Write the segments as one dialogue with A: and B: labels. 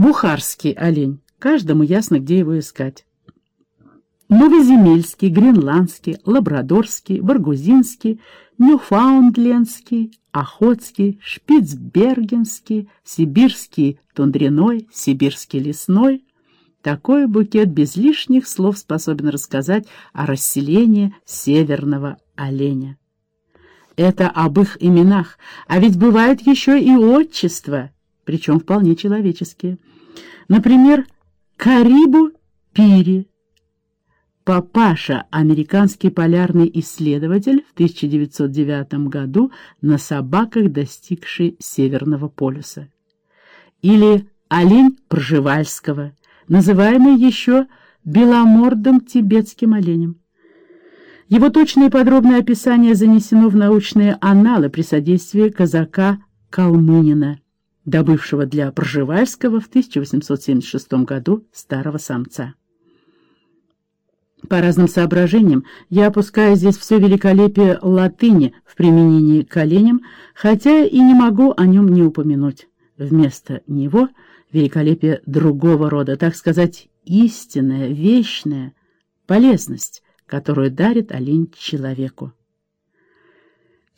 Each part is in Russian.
A: Бухарский олень. Каждому ясно, где его искать. Новоземельский, Гренландский, Лабрадорский, Баргузинский, Ньюфаундлендский, Охотский, Шпицбергенский, Сибирский тундряной, Сибирский лесной. Такой букет без лишних слов способен рассказать о расселении северного оленя. Это об их именах, а ведь бывает еще и отчество, причем вполне человеческие. Например, Карибу Пири, Папаша, американский полярный исследователь, в 1909 году на собаках, достигший Северного полюса. Или олень Пржевальского, называемый еще беломордым тибетским оленем. Его точное и подробное описание занесено в научные анналы при содействии казака Калмынина, добывшего для Пржевальского в 1876 году старого самца. По разным соображениям я опускаю здесь все великолепие латыни в применении к оленям, хотя и не могу о нем не упомянуть. Вместо него великолепие другого рода, так сказать, истинная, вечная полезность, которую дарит олень человеку.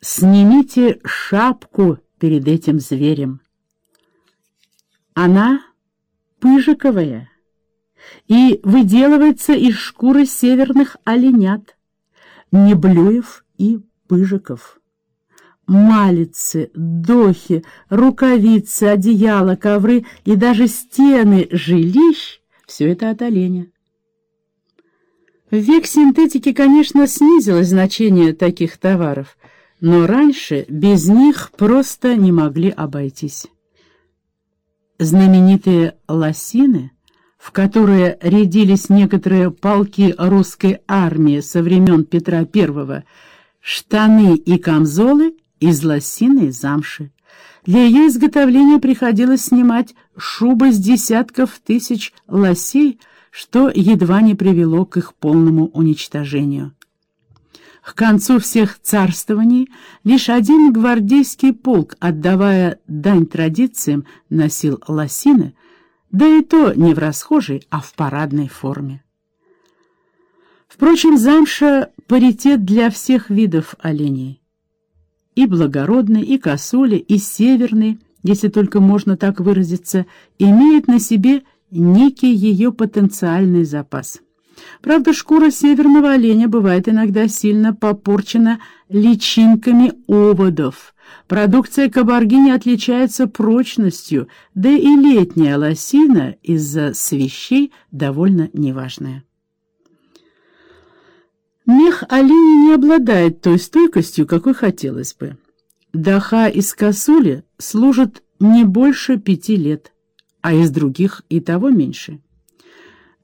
A: Снимите шапку перед этим зверем. Она пыжиковая и выделывается из шкуры северных оленят, неблюев и пыжиков. Малицы, дохи, рукавицы, одеяла, ковры и даже стены жилищ — все это от оленя. В век синтетики, конечно, снизилось значение таких товаров, но раньше без них просто не могли обойтись. Знаменитые лосины — в которые рядились некоторые полки русской армии со времен Петра I, штаны и камзолы из лосиной замши. Для ее изготовления приходилось снимать шубы с десятков тысяч лосей, что едва не привело к их полному уничтожению. К концу всех царствований лишь один гвардейский полк, отдавая дань традициям, носил лосины, да и то не в расхожей, а в парадной форме. Впрочем, замша — паритет для всех видов оленей. И благородный, и косули, и северный, если только можно так выразиться, имеет на себе некий ее потенциальный запас. Правда, шкура северного оленя бывает иногда сильно попорчена личинками оводов. Продукция кабарги не отличается прочностью, да и летняя лосина из-за свещей довольно неважная. Мех оленя не обладает той стойкостью, какой хотелось бы. Даха из косули служит не больше пяти лет, а из других и того меньше.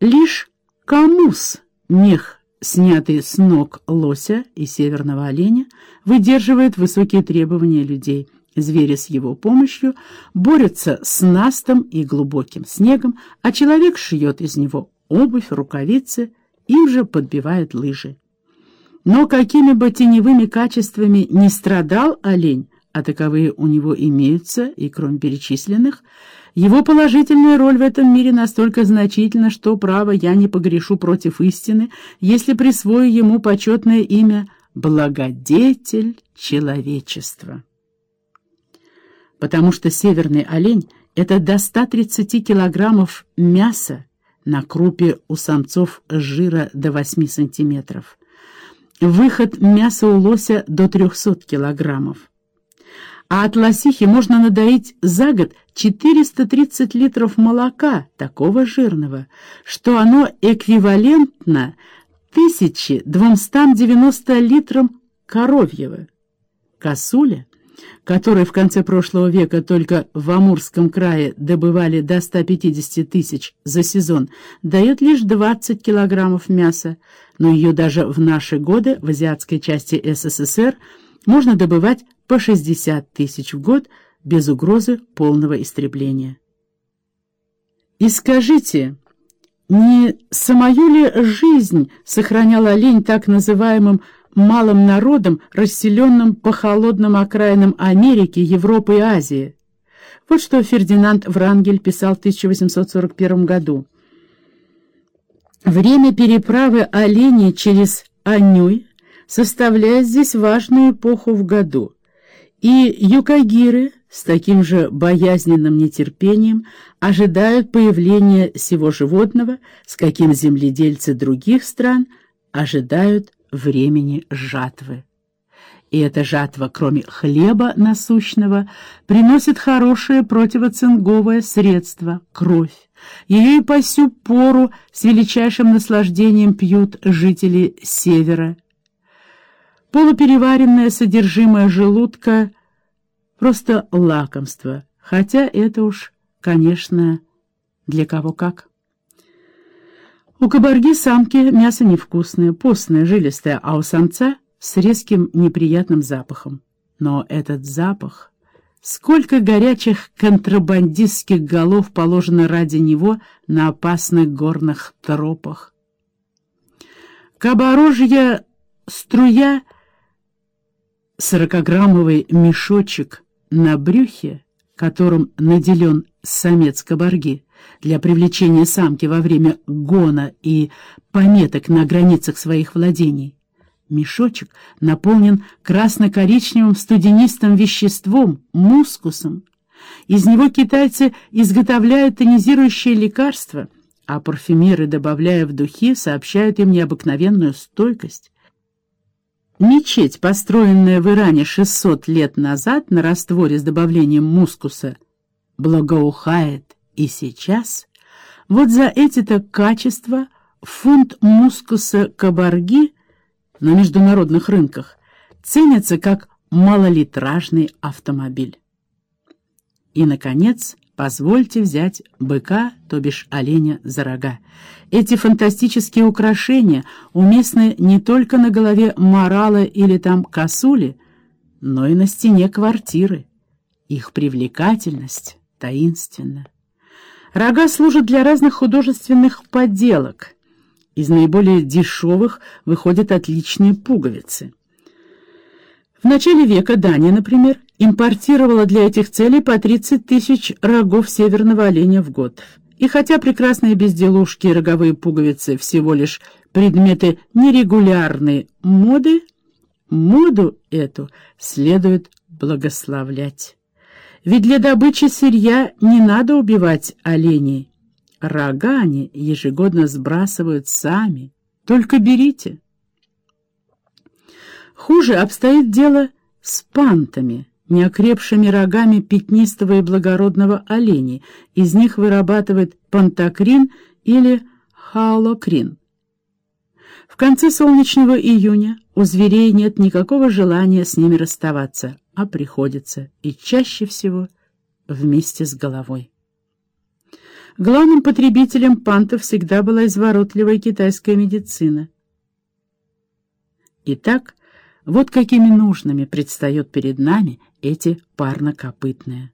A: Лишь Камус, мех, снятый с ног лося и северного оленя, выдерживает высокие требования людей. Звери с его помощью борются с настом и глубоким снегом, а человек шьет из него обувь, рукавицы, им же подбивают лыжи. Но какими бы теневыми качествами не страдал олень, а таковые у него имеются, и кроме перечисленных, его положительная роль в этом мире настолько значительна, что, право, я не погрешу против истины, если присвою ему почетное имя «Благодетель человечества». Потому что северный олень — это до 130 килограммов мяса на крупе у самцов жира до 8 сантиметров. Выход мяса у лося до 300 килограммов а от лосихи можно надоить за год 430 литров молока, такого жирного, что оно эквивалентно 1290 литрам коровьего. Косуля, которой в конце прошлого века только в Амурском крае добывали до 150 тысяч за сезон, дает лишь 20 килограммов мяса, но ее даже в наши годы в азиатской части СССР можно добывать по 60 тысяч в год без угрозы полного истребления. И скажите, не самую ли жизнь сохраняла олень так называемым малым народом, расселенным по холодным окраинам Америки, Европы и Азии? Вот что Фердинанд Врангель писал в 1841 году. Время переправы оленей через Анюй составляет здесь важную эпоху в году, и юкагиры с таким же боязненным нетерпением ожидают появления сего животного, с каким земледельцы других стран ожидают времени жатвы. И эта жатва, кроме хлеба насущного, приносит хорошее противоцинговое средство — кровь. Ее и по сю пору с величайшим наслаждением пьют жители Севера. Полупереваренное содержимое желудка — просто лакомство, хотя это уж, конечно, для кого как. У кабарги самки мясо невкусное, постное, жилистое, а у самца — с резким неприятным запахом. Но этот запах... Сколько горячих контрабандистских голов положено ради него на опасных горных тропах. Каборожья струя, сорокограммовый мешочек на брюхе, которым наделен самец кабарги для привлечения самки во время гона и пометок на границах своих владений, Мешочек наполнен красно-коричневым студенистым веществом, мускусом. Из него китайцы изготовляют тонизирующие лекарства, а парфюмеры, добавляя в духи, сообщают им необыкновенную стойкость. Мечеть, построенная в Иране 600 лет назад на растворе с добавлением мускуса, благоухает и сейчас. Вот за эти-то качества фунт мускуса кабарги — на международных рынках ценятся как малолитражный автомобиль. И, наконец, позвольте взять быка, то бишь оленя, за рога. Эти фантастические украшения уместны не только на голове морала или там косули, но и на стене квартиры. Их привлекательность таинственна. Рога служат для разных художественных поделок — из наиболее дешевых выходят отличные пуговицы. В начале века Дания, например, импортировала для этих целей по 30 тысяч рогов северного оленя в год. И хотя прекрасные безделушки и роговые пуговицы всего лишь предметы нерегулярной моды, моду эту следует благословлять. Ведь для добычи сырья не надо убивать оленей, Рога они ежегодно сбрасывают сами. Только берите. Хуже обстоит дело с пантами, неокрепшими рогами пятнистого и благородного оленя. Из них вырабатывает пантокрин или хаолокрин. В конце солнечного июня у зверей нет никакого желания с ними расставаться, а приходится, и чаще всего вместе с головой. Главным потребителем пантов всегда была изворотливая китайская медицина. Итак, вот какими нужными предстают перед нами эти парнокопытные.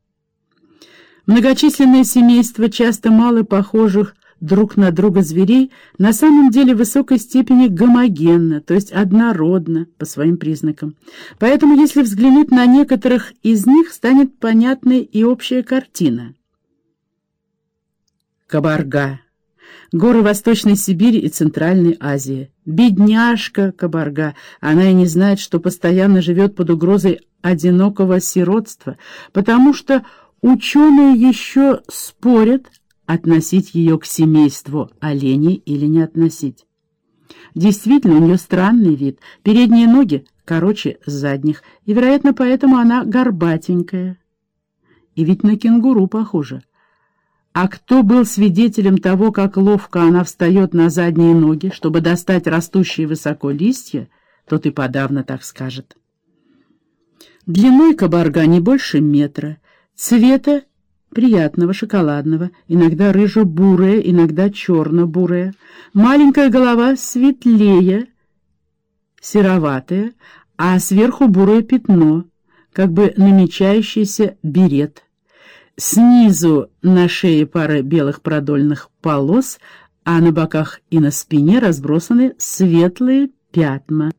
A: Многочисленные семейства, часто мало похожих друг на друга зверей, на самом деле в высокой степени гомогенно, то есть однородно по своим признакам. Поэтому, если взглянуть на некоторых из них, станет понятной и общая картина. Кабарга. Горы Восточной Сибири и Центральной Азии. Бедняжка Кабарга. Она и не знает, что постоянно живет под угрозой одинокого сиротства, потому что ученые еще спорят, относить ее к семейству оленей или не относить. Действительно, у нее странный вид. Передние ноги короче задних, и, вероятно, поэтому она горбатенькая. И ведь на кенгуру похожа. А кто был свидетелем того, как ловко она встает на задние ноги, чтобы достать растущие высоко листья, тот и подавно так скажет. Длиной кабарга не больше метра, цвета приятного шоколадного, иногда рыжо-бурая, иногда черно-бурая, маленькая голова светлее, сероватая, а сверху бурое пятно, как бы намечающийся берет. Снизу на шее пара белых продольных полос, а на боках и на спине разбросаны светлые пятна.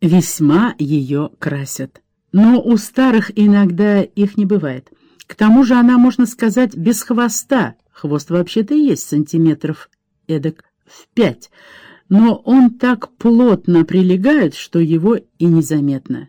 A: Весьма ее красят. но у старых иногда их не бывает. К тому же она, можно сказать, без хвоста. Хвост вообще-то есть сантиметров эдак в пять, но он так плотно прилегает, что его и незаметно.